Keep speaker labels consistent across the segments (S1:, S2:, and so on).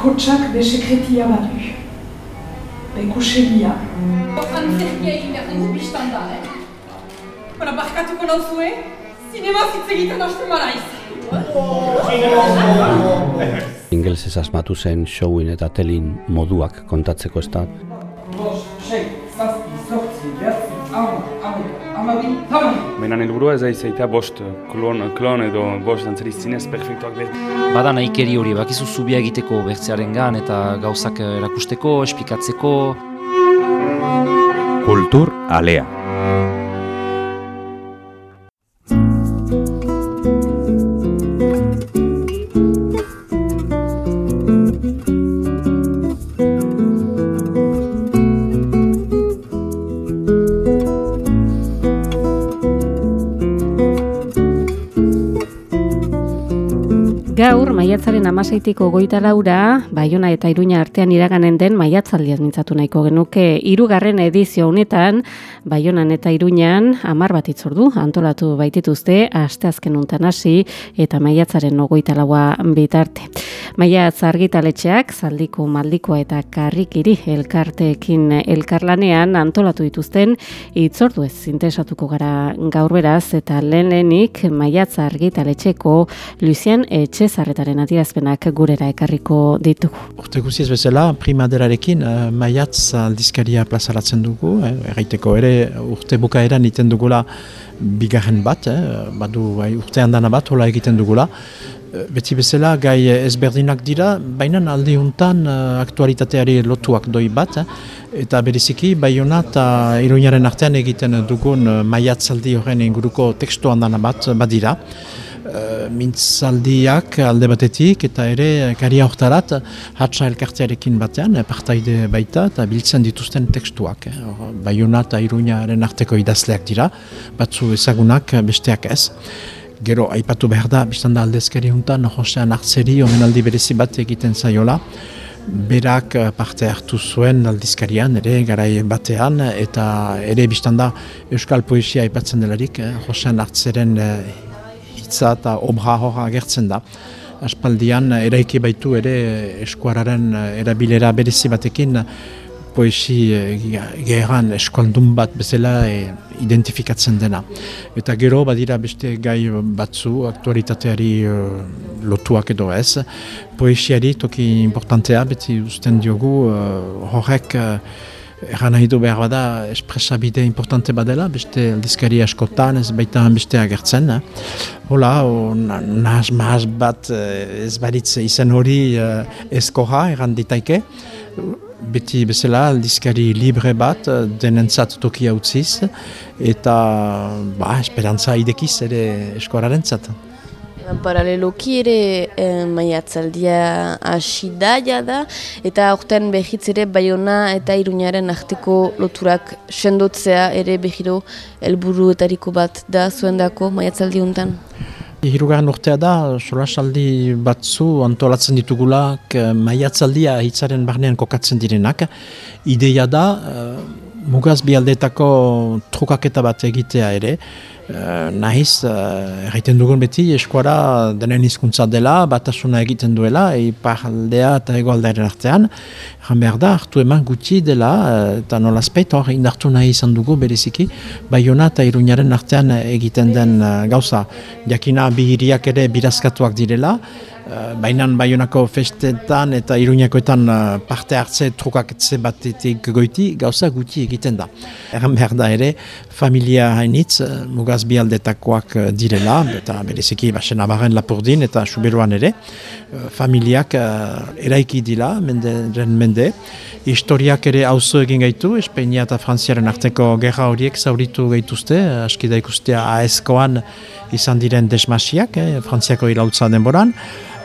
S1: bakotsak be sekretia badu. Be kusegia.
S2: Antzerkia egin behar dugu biztan da, eh? Bara, barkatuko nauzue, zinema zitz egiten hasten maraiz.
S3: Ingelesez asmatu zen showin eta telin moduak kontatzeko ez da.
S1: Bost, sei, zazpi, zortzi, behatzi, ama, ama, amabi, tamabi.
S4: Baina helburua ez aizaita bost klon, klon edo bost dantzeriz zinez perfektuak behar.
S5: Bada nahikeri hori, bakizu zubia egiteko bertzearen gan eta gauzak erakusteko, esplikatzeko.
S6: Kultur alea.
S7: Amaseitiko goita laura, Baiona eta Iruña artean iraganen den maiatzaldiaz mintzatu nahiko genuke. Hirugarren edizio honetan, Baionan eta Iruñan, amar bat itzordu, antolatu baitituzte, asteazken untan hasi eta maiatzaren ogoita laua bitarte. Maiatz argitaletxeak, zaldiko maldikoa eta karrikiri elkarteekin elkarlanean antolatu dituzten, itzordu ez zintesatuko gara gaur beraz, eta lehen lehenik maiatz argitaletxeko Lucien Etxezarretaren adierazpenak gurera ekarriko ditugu.
S8: Urte guziez bezala, primaderarekin uh, maiatz aldizkaria plazaratzen dugu, eh, erraiteko ere urte bukaeran iten dugula bigarren bat, eh, badu bai, urte handana bat, hola egiten dugula. Eh, Beti bezala, gai ezberdinak dira, baina aldi untan uh, aktualitateari lotuak doi bat, eh, eta bereziki Baiona eta Iruñaren artean egiten dugun uh, horren inguruko tekstu handana bat badira. Uh, mintzaldiak alde batetik eta ere garia hortarat hatsa elkartearekin batean eh, partaide baita eta biltzen dituzten tekstuak. Eh. Baiona eta Iruñaren arteko idazleak dira, batzu ezagunak besteak ez. Gero, aipatu behar da, biztan da aldezkari juntan, Josean Artzeri, omenaldi berezi bat egiten zaiola, berak parte hartu zuen aldizkarian, ere garai batean, eta ere biztan da Euskal Poesia aipatzen delarik, eh, Josean Artzeren hitza eta obra horra agertzen da. Aspaldian, eraiki baitu ere eskuararen erabilera berezi batekin, poesi geheran eskualdun bat bezala e, identifikatzen dena. Eta gero badira beste gai batzu aktualitateari e, lotuak edo ez. Poesiari toki importantea beti usten diogu e, horrek e, Egan nahi du behar bada espresabide importante badela, beste aldizkari askotan, ez baita beste agertzen. Eh? Hola, nahaz mahaz bat ez baritz izen hori eh, eskoha, egan ditaike. Beti bezala aldizkari libre bat denentzat tokia utziz, eta ba, esperantza idekiz ere eskoraren zat.
S9: Paraleloki ere eh, maiatzaldia hasi da eta aurten behitz ere Baiona eta Iruñaren arteko loturak sendotzea ere behiro helburuetariko bat da zuendako maiatzaldi untan.
S8: Hirugarren urtea da, solasaldi batzu antolatzen ditugulak maiatzaldia hitzaren barnean kokatzen direnak. Ideia da, uh, mugaz bialdetako trukaketa bat egitea ere, Uh, nahiz, uh, erraiten dugun beti, eskuara denen hizkuntza dela, batasuna egiten duela, iparaldea eta egoaldaren artean. Egan behar da, hartu eman gutxi dela, uh, eta nolazpeit hor indartu nahi izan dugu bereziki, Baiona eta Iruñaren artean egiten den uh, gauza. Jakina bi hiriak ere birazkatuak direla, bainan baionako festetan eta iruñakoetan uh, parte hartze trukaketze batetik goiti gauza gutxi egiten da. Erran behar da ere, familia hainitz, uh, mugaz bialdetakoak direla, eta bereziki basen abaren lapurdin eta suberuan ere, familiak eraiki dila, mende, mende, historiak ere auzo egin gaitu, Espeinia eta Frantziaren arteko gerra horiek zauritu gaituzte, askida ikustea aezkoan izan diren desmasiak, eh, Frantziako irautza denboran,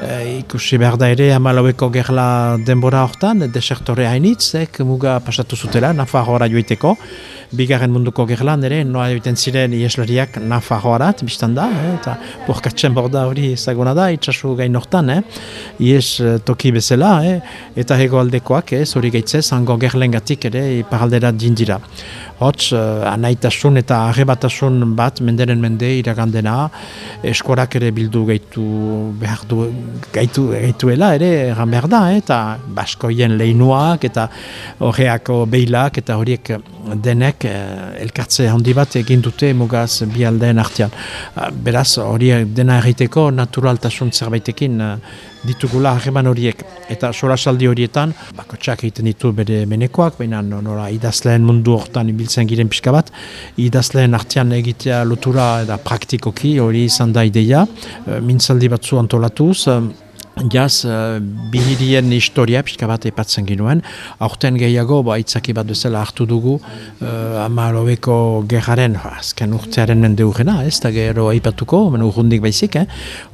S8: E, ikusi behar da ere amalaueko gerla denbora hortan, desertore hainitzek muga pasatu zutela, Nafarroara joiteko. Bigarren munduko gerlan ere, noa egiten ziren ieslariak Nafarroarat, biztan da, eh? eta borkatzen borda hori ezaguna da, itxasu gain hortan, eh? ies toki bezala, eh? eta hego aldekoak, eh? zori gaitzez, hango gerlengatik ere, iparaldera dindira. Hots, uh, anaitasun eta arrebatasun bat menderen mende iragandena, eskorak ere bildu gaitu behar du, gaitu, gaituela ere egan behar da, eh, eta baskoien leinuak eta horreako beilak eta horiek denek eh, elkartze handi bat egin dute mugaz bi aldeen artean. Ah, Beraz, horiek dena egiteko naturaltasun zerbaitekin eh, ditugula harreman horiek. Eta sorasaldi horietan, bakotxak egiten ditu bere menekoak, baina nola idazleen mundu hortan ibiltzen giren pixka bat, idazleen artean egitea lotura eta praktikoki hori izan da ideia, eh, mintzaldi batzu antolatuz, eh, Jaz, uh, bihirien historia pixka bat epatzen ginuen. Aurten gehiago, ba, itzaki bat bezala hartu dugu, uh, ama lobeko gerraren, azken urtearen nende urrena, ez da gero aipatuko, men urrundik baizik, eh?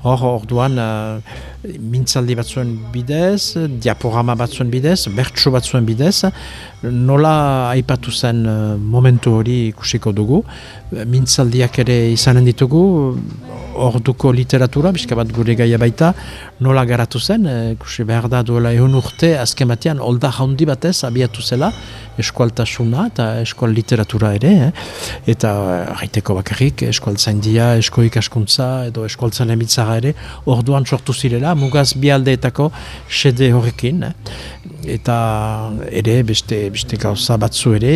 S8: Hor, orduan, uh, mintzaldi batzuen bidez, diaporama batzuen bidez, bertso batzuen bidez, nola aipatu zen uh, momentu hori ikusiko dugu. Mintzaldiak ere izanen ditugu, orduko literatura, bizka bat gure gaia baita, nola garatu zen, e, ikusi behar da duela egun urte, azken batean, olda jaundi batez abiatu zela, eskualtasuna eta eskual literatura ere, eh? eta haiteko bakarrik, eskual zaindia, esko ikaskuntza, edo eskualtzan emitzara ere, orduan sortu zirela, mugaz bi aldeetako sede horrekin, eh? eta ere beste, beste gauza batzu ere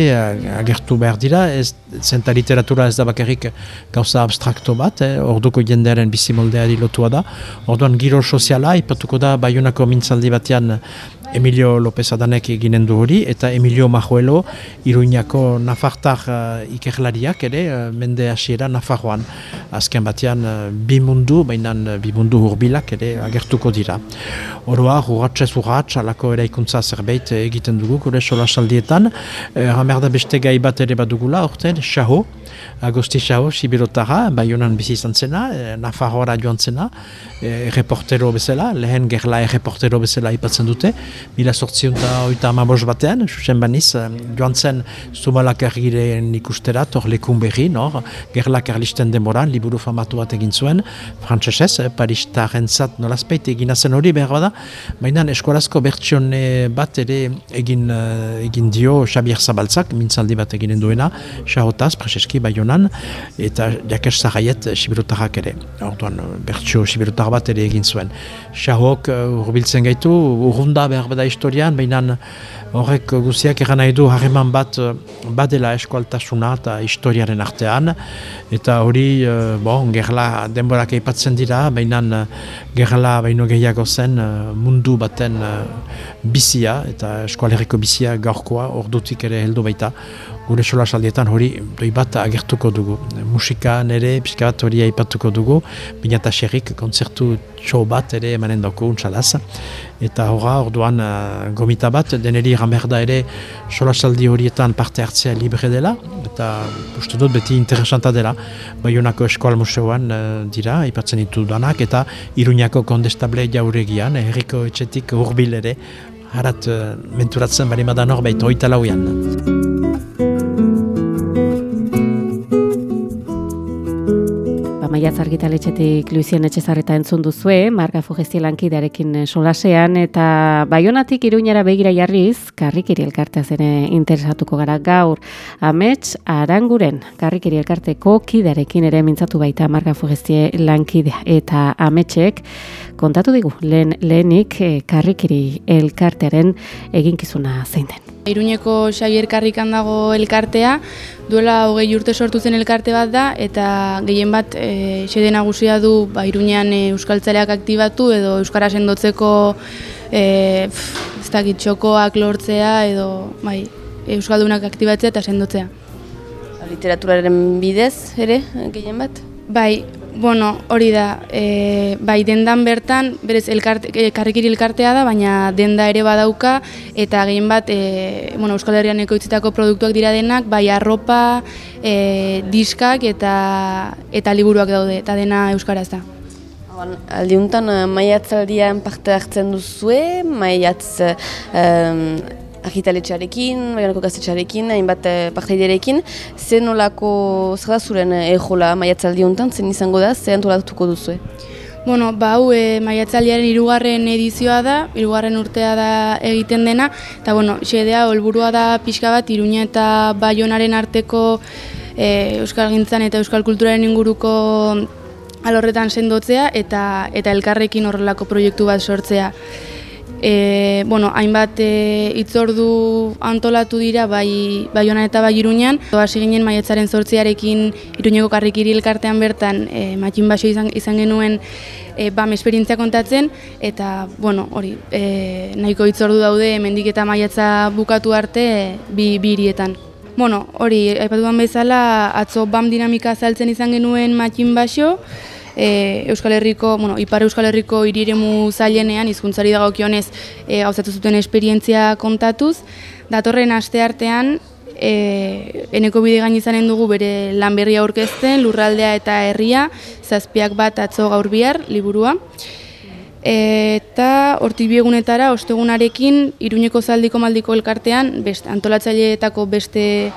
S8: agertu behar dira, ez, zenta literatura ez da bakarrik gauza abstrakto bat, eh? orduko jendearen bizimoldeari lotua da, orduan giro soziala, ipatuko da Bayonako mintzaldi batean Emilio López Adanek eginen du hori, eta Emilio Majuelo Iruñako Nafartar uh, ikerlariak ere, uh, mende hasiera Nafarroan. Azken batean uh, bi mundu, baina bi mundu hurbilak ere agertuko dira. Oroa, urratxez urratx, alako eraikuntza zerbait egiten dugu, gure sola. Uh, da beste gai bat ere badugula, orten, Xaho, Agosti Xaho, Sibirotara, Bayonan bizi izan zena, e, Nafarroara joan zena, e, reportero bezala, lehen gerla reportero bezala ipatzen dute, mila sortzion eta oita amabos batean, susen baniz, joan zen Zumalak ergiren ikusterat, hor lekun berri, no? gerlak erlisten demoran, liburu famatu bat egin zuen, frantzesez, eh, paristaren zat nolazpeit egin azen hori behar bada, baina eskolazko bertsione bat ere egin, egin dio Xabier Zabaltzak, mintzaldi bat eginen duena, Xahotaz, Prezeski, Bayonan, eta jakes zahaiet Sibirotarrak ere. Orduan, bertsio Sibirotar bat ere egin zuen. Xahok uh, urbiltzen gaitu, urrunda behar bada historian, baina horrek guziak eran nahi du harreman bat badela eskualtasuna eta historiaren artean, eta hori, bon, gerla denborak eipatzen dira, baina gerla baino gehiago zen mundu baten bizia, eta eskualeriko bizia gaurkoa, ordutik ere heldu baita, gure sola saldietan hori doi bat agertuko dugu. Musika nere, pixka bat hori aipatuko dugu, baina eta xerrik kontzertu txo bat ere emanen dauko untsalaz. Eta horra, orduan uh, gomita bat, deneri ramerda ere sola horietan parte hartzea libre dela, eta uste dut beti interesanta dela, Bayonako Eskoal Museoan uh, dira, aipatzen ditu danak, eta Iruñako kondestable jauregian, herriko etxetik hurbil ere, harat uh, menturatzen bari madan horbait, oita lauian.
S7: Maiatz argitaletxetik Luizien Etxezarreta entzun duzue, Marga Fugestia lankidearekin eh, solasean, eta baionatik iruñara begira jarriz, karrikiri elkartea zene interesatuko gara gaur. Amets, aranguren, karrikiri elkarteko kidearekin ere mintzatu baita Marga Fugestia lankidea eta ametsek, kontatu digu, lehen, lehenik eh, karrikiri elkartearen eginkizuna zein den.
S6: Iruñeko Xavier Karrikan dago elkartea, duela hogei urte sortu zen elkarte bat da, eta gehien bat e, xede nagusia du ba, Iruñean e, euskaltzaleak aktibatu edo euskara sendotzeko e, ez dakit txokoak lortzea edo bai, euskaldunak aktibatzea eta sendotzea.
S9: Literaturaren bidez ere gehien bat?
S6: Bai, Bueno, hori da, e, bai dendan bertan, berez elkarte, karrikiri elkartea da, baina denda ere badauka, eta gehien bat, e, bueno, Euskal Herrian ekoitzitako produktuak dira denak, bai arropa, e, diskak eta eta liburuak daude, eta dena Euskaraz da.
S9: Aldiuntan, maiatzaldian parte hartzen duzue, maiatz argitaletxearekin, baionako gaztetxearekin, hainbat eh, partaiderekin, zen olako, zer da zuren ejola eh, maiatzaldi honetan, zen izango da, zer antolatuko duzu?
S6: Bueno, ba, hau e, maiatzaldiaren irugarren edizioa da, irugarren urtea da egiten dena, eta bueno, xedea, olburua da pixka bat, iruña eta baionaren arteko e, euskal gintzan eta euskal kulturaren inguruko alorretan sendotzea eta eta elkarrekin horrelako proiektu bat sortzea. E, bueno, hainbat e, itzordu antolatu dira bai Baiona eta bai Iruñan. Hasi ginen maietzaren zortziarekin Iruñeko karrikiri elkartean bertan e, matxin baso izan, izan genuen e, bam esperientzia kontatzen eta bueno, hori, e, nahiko itzordu daude mendik eta maiatza bukatu arte bi, bi hirietan. Bueno, hori, aipatuan bezala, atzo BAM dinamika azaltzen izan genuen matxin baso, e, Euskal Herriko, bueno, Ipar Euskal Herriko iriremu zailenean, hizkuntzari dagokionez e, gauzatu zuten esperientzia kontatuz. Datorren aste artean, e, eneko bide gain izanen dugu bere lan berria aurkezten, lurraldea eta herria, zazpiak bat atzo gaur bihar, liburua. Eta hortik biegunetara, ostegunarekin, Iruñeko zaldiko maldiko elkartean, best, antolatzaileetako beste,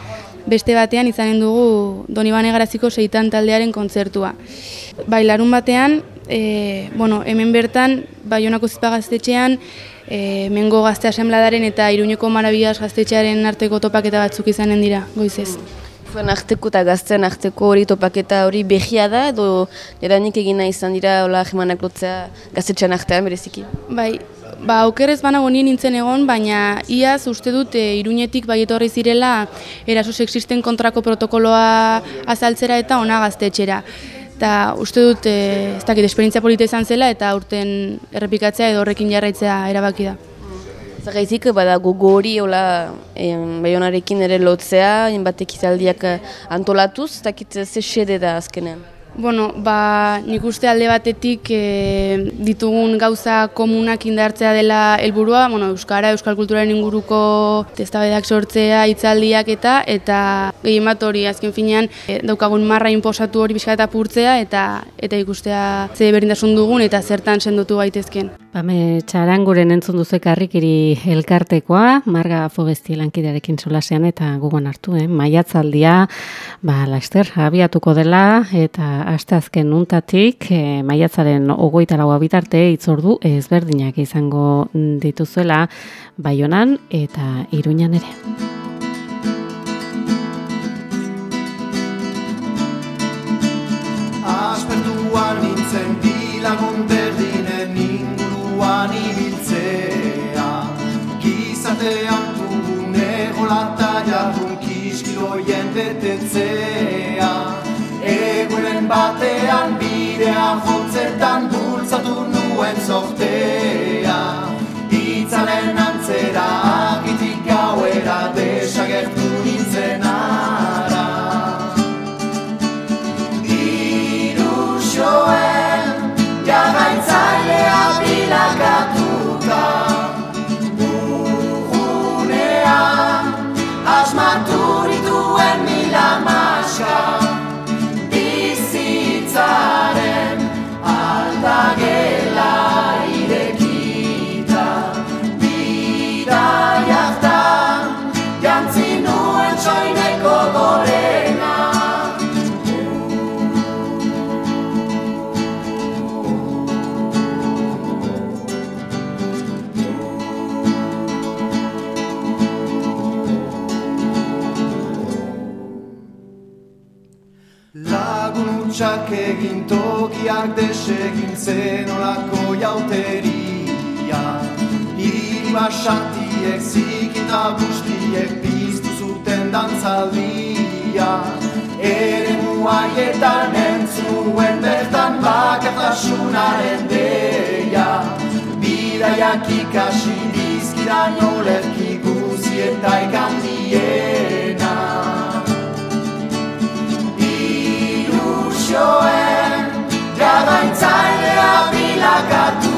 S6: beste batean izanen dugu Donibane Garaziko seitan taldearen kontzertua. Bai, larun batean, e, bueno, hemen bertan, Baionako zizpa gaztetxean, e, mengo gazte asembladaren eta Iruñeko marabigaz gaztetxearen arteko topaketa batzuk izanen dira, goizez.
S9: Zuen arteko eta gazten arteko hori topaketa hori behia da, edo jadanik egina izan dira hola jemanak lotzea gaztetxean artean bereziki?
S6: Bai, ba, okerrez banago nien nintzen egon, baina iaz uste dut e, iruñetik bai etorri zirela eraso sexisten kontrako protokoloa azaltzera eta ona gaztetxera. Eta uste dut, e, ez dakit, esperientzia polita izan zela eta urten errepikatzea edo horrekin jarraitzea erabaki da.
S9: Zagaizik, bada gogo hori, hola, baionarekin ere lotzea, batek izaldiak antolatuz, ez dakit ze xede da azkenean.
S6: Bueno, ba, nik uste alde batetik e, ditugun gauza komunak indartzea dela helburua, bueno, Euskara, Euskal Kulturaren inguruko testabedak sortzea, hitzaldiak eta eta gehien bat hori azken finean e, daukagun marra inposatu hori bizka eta purtzea eta eta ikustea ze berindasun dugun eta zertan sendotu gaitezken.
S7: Bame txaranguren entzun duzu ekarrikiri elkartekoa, Marga Fogesti lankidearekin solasean eta gugon hartu, eh? maiatzaldia, ba, laster, abiatuko dela eta aste azken nuntatik, eh, maiatzaren ogoita laua bitarte itzordu ezberdinak izango dituzuela Baionan eta Iruñan ere.
S10: Aspertuan nintzen bilagun kiskiloien betetzea Egunen batean bidean jotzetan bultzatu nuen zortea Itzalen antzera tokiak desegin zen olako jauteria. Hiri basatiek zikita bustiek piztu zuten dantzaldia Ere muaietan entzuen bertan bakartasunaren deia. Bidaiak ikasi dizkidan olerki guzi eta ikandiena. Ilusioen Ilagado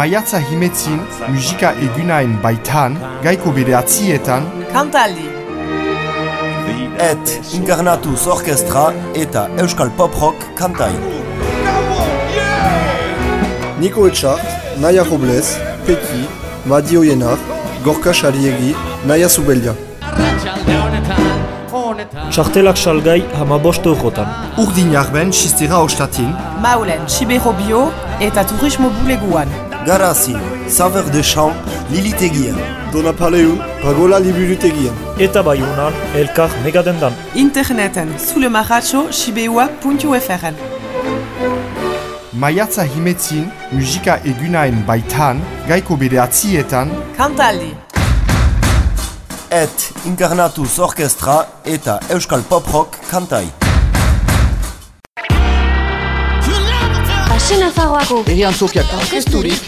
S11: Maiatza himetzin, musika egunain baitan, gaiko bere atzietan,
S12: Kantaldi.
S13: Et Inkarnatuz Orkestra eta Euskal Pop Rock kantai.
S14: Niko Etxart, Naia Robles, Peki, Madi Oienar, Gorka Xariegi, Naia Zubeldia.
S15: Txartelak salgai hama boste urrotan.
S11: Urdin jarben, xistera ostatin,
S12: Maulen, Sibero Bio eta Turismo Buleguan.
S13: Garazin, Saver de Champ, Lilitegian.
S14: Dona Paleu, Pagola Liburutegian.
S15: Eta baiunan, elkar megadendan.
S12: Interneten, zulemarratxo, sibeua.fr.
S11: Maiatza himetzin, musika egunain baitan, gaiko bere atzietan,
S12: Kantaldi.
S13: Et Inkarnatuz Orkestra eta Euskal Pop Rock kantai.
S16: Pasen Nafarroako
S17: Herrian zokiak orkesturik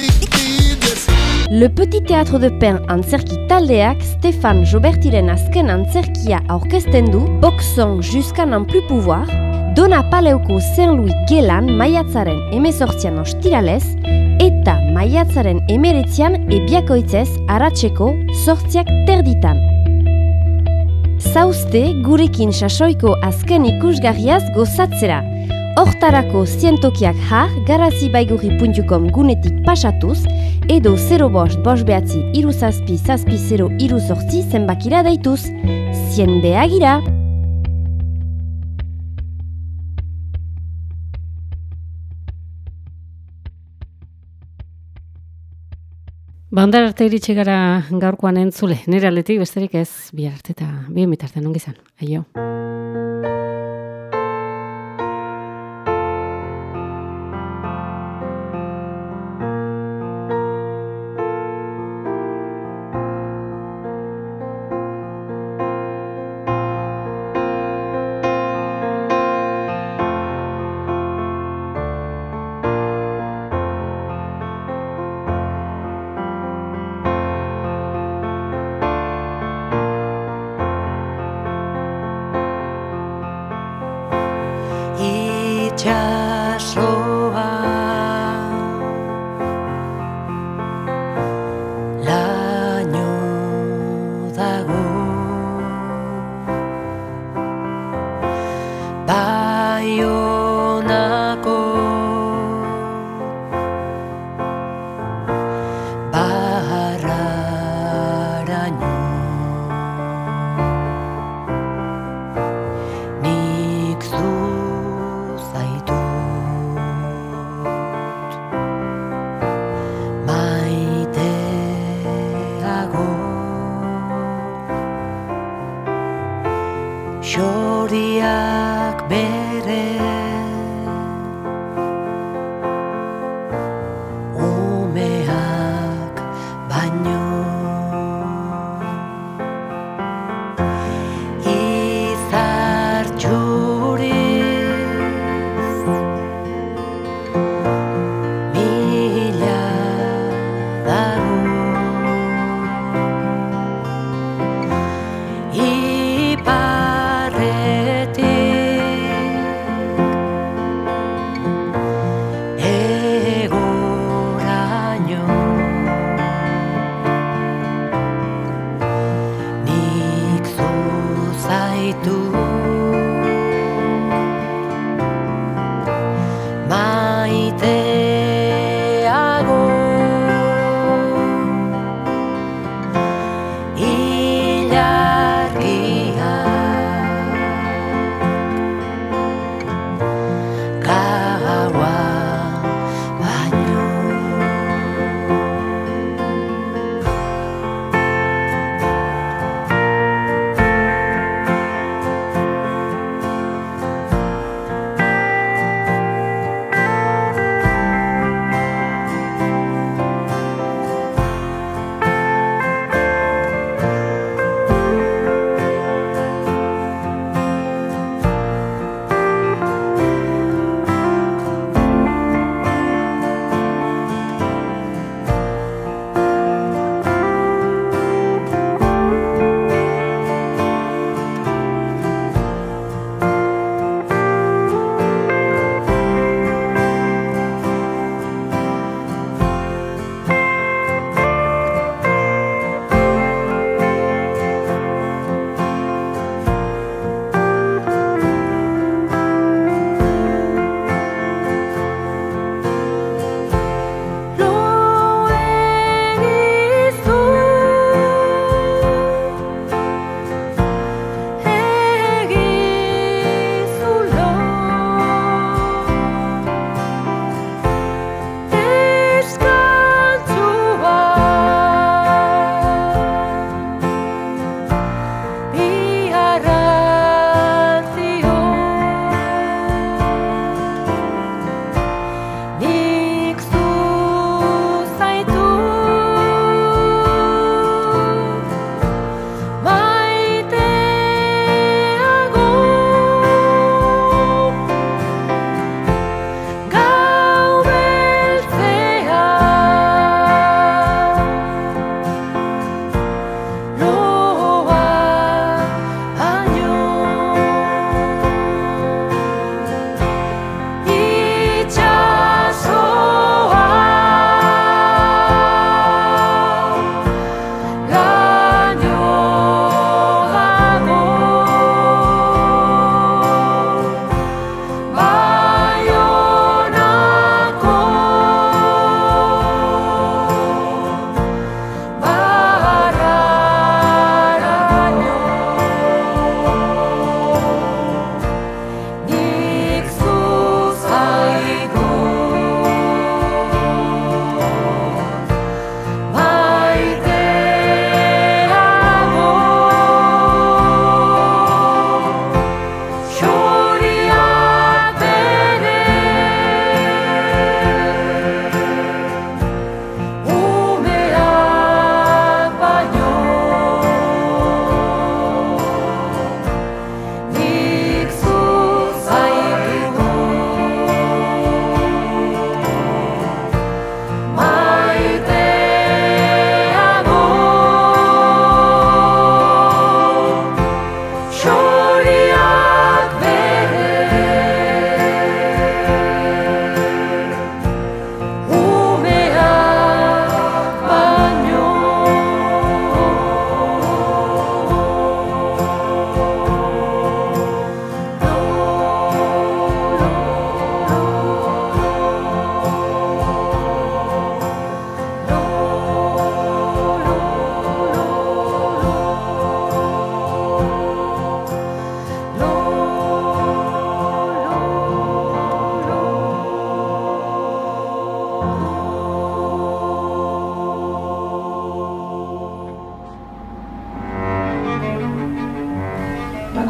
S16: Le Petit Théâtre de Pen antzerki taldeak Stefan Jobertiren azken antzerkia aurkezten du Boxon jusqu'à n'en plus pouvoir Dona Paleuko Saint-Louis gelan maiatzaren emezortzian ostiralez eta maiatzaren emeretzian ebiakoitzez aratzeko sortziak terditan. Zauzte gurekin sasoiko azken ikusgarriaz gozatzera. Hortarako zientokiak har garazibaigurri.com gunetik pasatuz edo 0 bost behatzi iru zazpi zazpi 0 iru sortzi zenbakira daituz. Zien behagira!
S7: Bandar arte iritsi gara gaurkoan entzule, nire aletik besterik ez, bihar arte eta bien bitartean ongizan. Aio.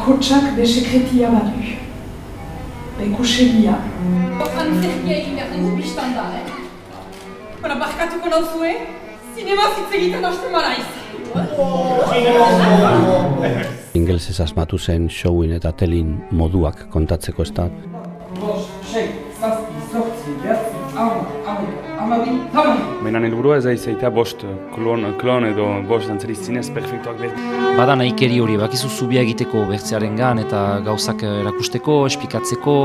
S17: Bakotsak be sekretia badu. Bekusegia.
S2: Antzerkia egin behar dugu biztan da, eh? Bara, barkatuko nauzue, zinema hitz egiten hasten maraiz.
S3: Ingelsez asmatu zen showin eta telin moduak kontatzeko ez da.
S4: Baina helburua ez da izaita bost klon, klon edo bost dantzari zinez perfektuak behar.
S5: Bada nahikeri hori, bakizu zubia egiteko bertzearen gan eta gauzak erakusteko, esplikatzeko.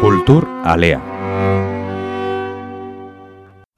S18: Kultur alea.